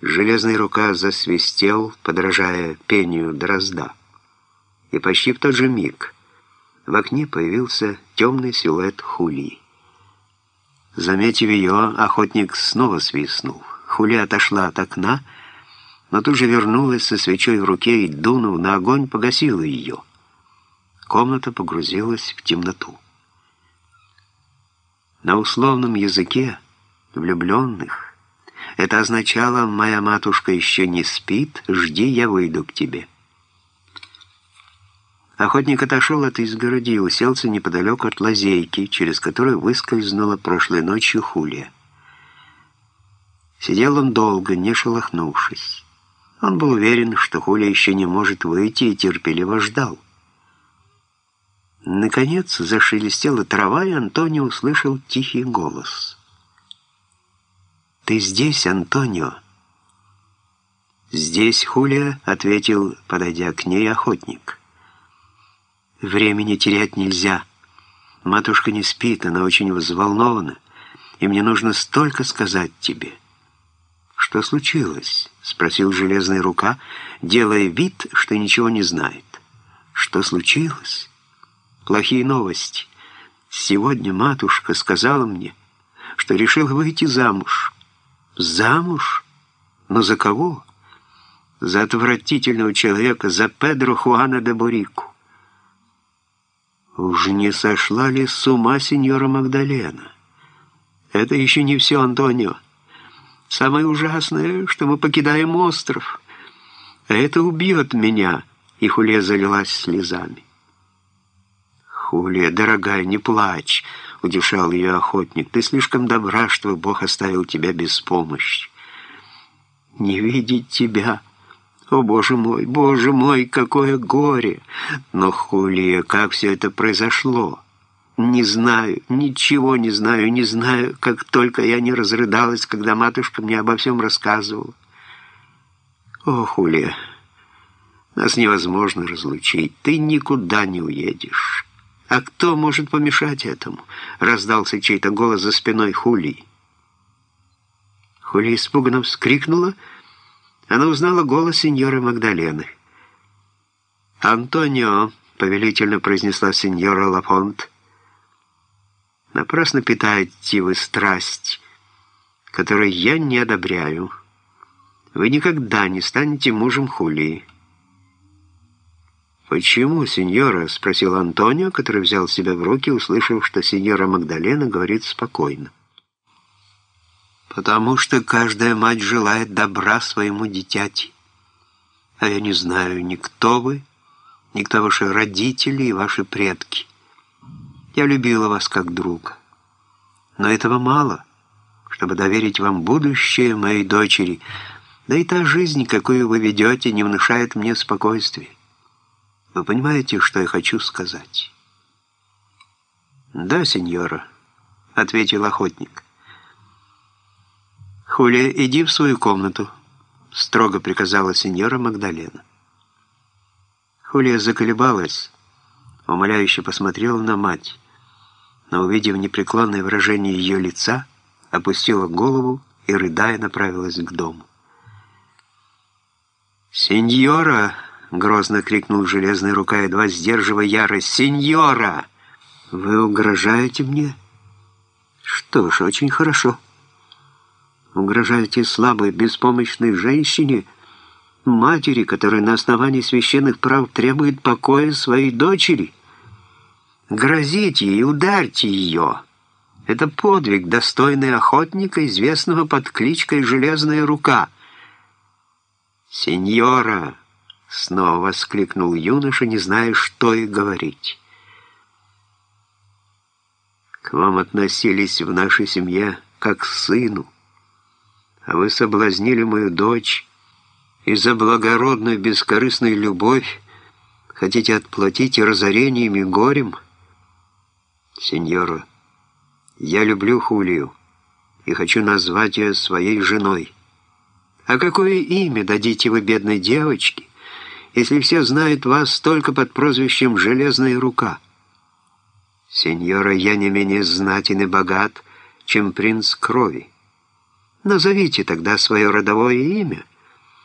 Железная рука засвистел, подражая пению дрозда. И почти в тот же миг в окне появился темный силуэт Хули. Заметив ее, охотник снова свистнул. Хули отошла от окна, но тут же вернулась со свечой в руке и, дунув на огонь, погасила ее. Комната погрузилась в темноту. На условном языке влюбленных это означало «моя матушка еще не спит, жди, я выйду к тебе». Охотник отошел от изгороди и уселся неподалеку от лазейки, через которую выскользнула прошлой ночью Хулия. Сидел он долго, не шелохнувшись. Он был уверен, что Хулия еще не может выйти, и терпеливо ждал. Наконец зашелестела трава, и Антонио услышал тихий голос — «Ты здесь, Антонио?» «Здесь, Хулия», — ответил, подойдя к ней охотник. «Времени терять нельзя. Матушка не спит, она очень взволнована, и мне нужно столько сказать тебе». «Что случилось?» — спросил железная рука, делая вид, что ничего не знает. «Что случилось?» «Плохие новости. Сегодня матушка сказала мне, что решила выйти замуж». Замуж? Но за кого? За отвратительного человека, за Педро Хуана де Бурику. Уж не сошла ли с ума сеньора Магдалена? Это еще не все, Антонио. Самое ужасное, что мы покидаем остров. А это убьет меня. И Хулия залилась слезами. Хулия, дорогая, не плачь. — утешал ее охотник. «Ты слишком добра, что Бог оставил тебя без помощи. Не видеть тебя... О, Боже мой, Боже мой, какое горе! Но, Хулия, как все это произошло?» Не знаю, ничего не знаю, не знаю, как только я не разрыдалась, когда матушка мне обо всем рассказывала. О, Хулия, нас невозможно разлучить, ты никуда не уедешь. «А кто может помешать этому?» — раздался чей-то голос за спиной Хули. Хули испуганно вскрикнула. Она узнала голос сеньоры Магдалены. «Антонио», — повелительно произнесла сеньора Лафонт, — «напрасно питаете вы страсть, которую я не одобряю. Вы никогда не станете мужем Хулии». «Почему, сеньора?» — спросил Антонио, который взял себя в руки, услышав, что сеньора Магдалена говорит спокойно. «Потому что каждая мать желает добра своему дитяти. А я не знаю, ни кто вы, ни кто ваши родители и ваши предки. Я любила вас как друга. Но этого мало, чтобы доверить вам будущее моей дочери, да и та жизнь, какую вы ведете, не внушает мне спокойствия. Вы понимаете, что я хочу сказать?» «Да, сеньора», — ответил охотник. «Хулия, иди в свою комнату», — строго приказала сеньора Магдалена. Хулия заколебалась, умоляюще посмотрела на мать, но, увидев непреклонное выражение ее лица, опустила голову и, рыдая, направилась к дому. «Сеньора!» — грозно крикнул железная рука, едва сдерживая ярость. «Сеньора! Вы угрожаете мне?» «Что ж, очень хорошо. Угрожаете слабой, беспомощной женщине, матери, которая на основании священных прав требует покоя своей дочери. Грозите и ударьте ее. Это подвиг, достойный охотника, известного под кличкой «Железная рука». «Сеньора!» Снова воскликнул юноша, не зная, что и говорить. К вам относились в нашей семье как к сыну, а вы соблазнили мою дочь и за благородную бескорыстную любовь хотите отплатить разорением и горем? Сеньора, я люблю Хулию и хочу назвать ее своей женой. А какое имя дадите вы бедной девочке, если все знают вас только под прозвищем «Железная рука». Сеньора, я не менее знатен и богат, чем принц крови. Назовите тогда свое родовое имя».